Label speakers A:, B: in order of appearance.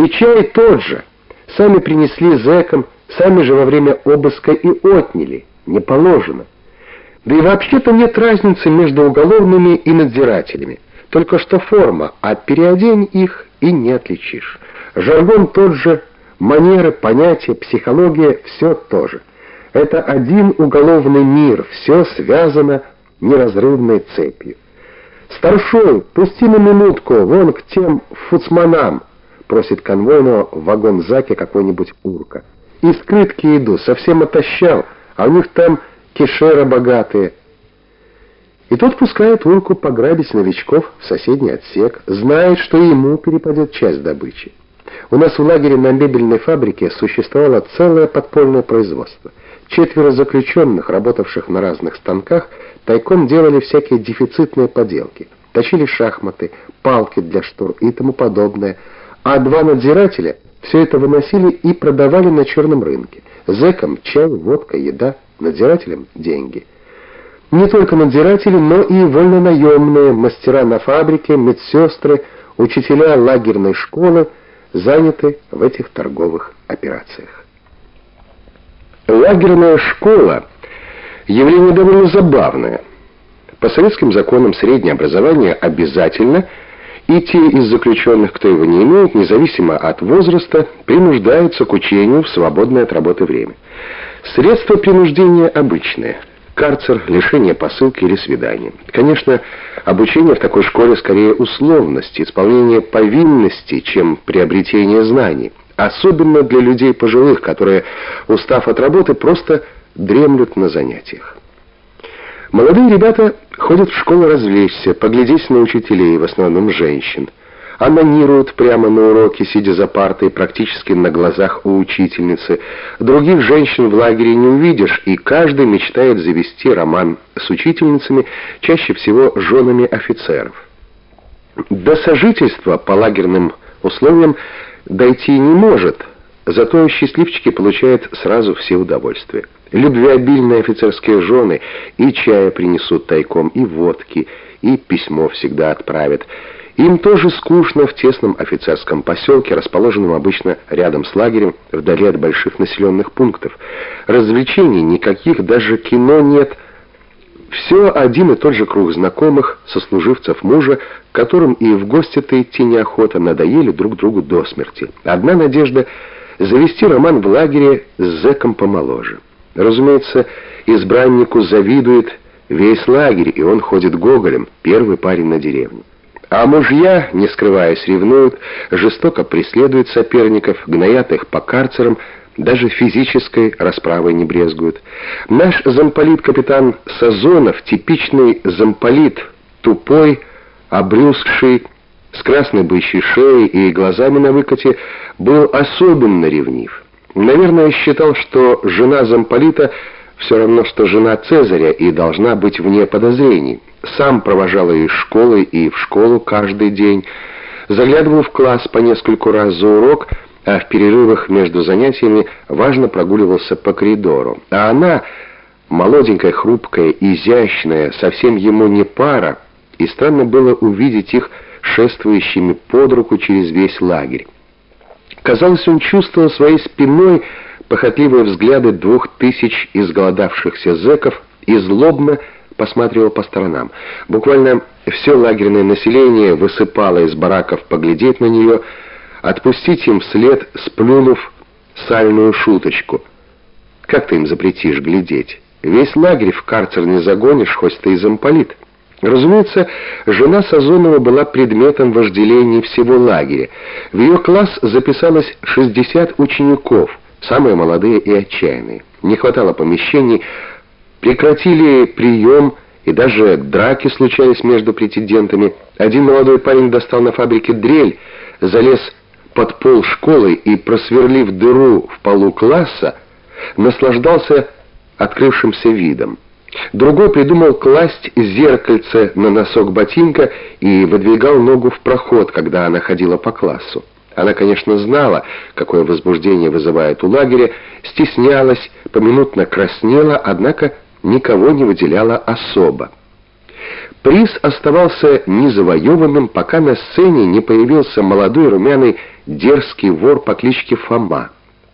A: И чай тот же. Сами принесли зэкам, сами же во время обыска и отняли. Не положено. Да и вообще-то нет разницы между уголовными и надзирателями. Только что форма, а переодень их и не отличишь. Жаргон тот же, манеры, понятия, психология — все то же. Это один уголовный мир, все связано неразрывной цепью. «Старшой, пусти на минутку, вон к тем фуцманам», — просит конвойного в вагон-заке какой-нибудь урка. «Из крытки иду, совсем отощал, а у них там кишера богатые». И тот пускает урку пограбить новичков в соседний отсек, знает, что ему перепадет часть добычи. У нас в лагере на мебельной фабрике существовало целое подпольное производство. Четверо заключенных, работавших на разных станках, тайком делали всякие дефицитные поделки. Точили шахматы, палки для штор и тому подобное. А два надзирателя все это выносили и продавали на черном рынке. Зэкам чай, водка, еда, надзирателям деньги. Не только надзиратели, но и вольнонаемные, мастера на фабрике, медсестры, учителя лагерной школы заняты в этих торговых операциях. Лагерная школа – явление довольно забавное. По советским законам среднее образование обязательно, и те из заключенных, кто его не имеет, независимо от возраста, принуждаются к учению в свободное от работы время. Средства принуждения обычные – карцер, лишение посылки или свидания. Конечно, обучение в такой школе скорее условность, исполнение повинности, чем приобретение знаний особенно для людей пожилых, которые, устав от работы, просто дремлют на занятиях. Молодые ребята ходят в школу развлечься, поглядеть на учителей, в основном женщин. Анонируют прямо на уроке, сидя за партой, практически на глазах у учительницы. Других женщин в лагере не увидишь, и каждый мечтает завести роман с учительницами, чаще всего женами офицеров. До сожительства по лагерным условиям дойти не может, зато счастливчики получают сразу все удовольствия. Любвеобильные офицерские жены и чая принесут тайком, и водки, и письмо всегда отправят. Им тоже скучно в тесном офицерском поселке, расположенном обычно рядом с лагерем, вдали от больших населенных пунктов. Развлечений никаких, даже кино нет – все один и тот же круг знакомых, сослуживцев мужа, которым и в гости-то идти неохота, надоели друг другу до смерти. Одна надежда — завести роман в лагере с зэком помоложе. Разумеется, избраннику завидует весь лагерь, и он ходит гоголем, первый парень на деревне. А мужья, не скрываясь, ревнуют, жестоко преследуют соперников, гноят их по карцерам, даже физической расправой не брезгуют. Наш замполит-капитан Сазонов, типичный замполит, тупой, обрюзгший, с красной бычьей шеей и глазами на выкате, был особенно ревнив. Наверное, считал, что жена замполита все равно, что жена Цезаря и должна быть вне подозрений. Сам провожал ее из школы и в школу каждый день, заглядывал в класс по нескольку раз за урок, а в перерывах между занятиями важно прогуливался по коридору. А она, молоденькая, хрупкая, изящная, совсем ему не пара, и странно было увидеть их шествующими под руку через весь лагерь. Казалось, он чувствовал своей спиной похотливые взгляды двух тысяч изголодавшихся зэков и злобно посматривал по сторонам. Буквально все лагерное население высыпало из бараков поглядеть на нее, отпустить им вслед, сплюнув сальную шуточку. Как ты им запретишь глядеть? Весь лагерь в карцер не загонишь, хоть ты и замполит. Разумеется, жена Сазонова была предметом вожделения всего лагеря. В ее класс записалось 60 учеников, самые молодые и отчаянные. Не хватало помещений, прекратили прием, и даже драки случались между претендентами. Один молодой парень достал на фабрике дрель, залез под пол школы и, просверлив дыру в полу класса, наслаждался открывшимся видом. Другой придумал класть зеркальце на носок ботинка и выдвигал ногу в проход, когда она ходила по классу. Она, конечно, знала, какое возбуждение вызывает у лагеря, стеснялась, поминутно краснела, однако никого не выделяла особо. Приз оставался незавоеванным, пока на сцене не появился молодой румяный дерзкий вор по кличке Фома.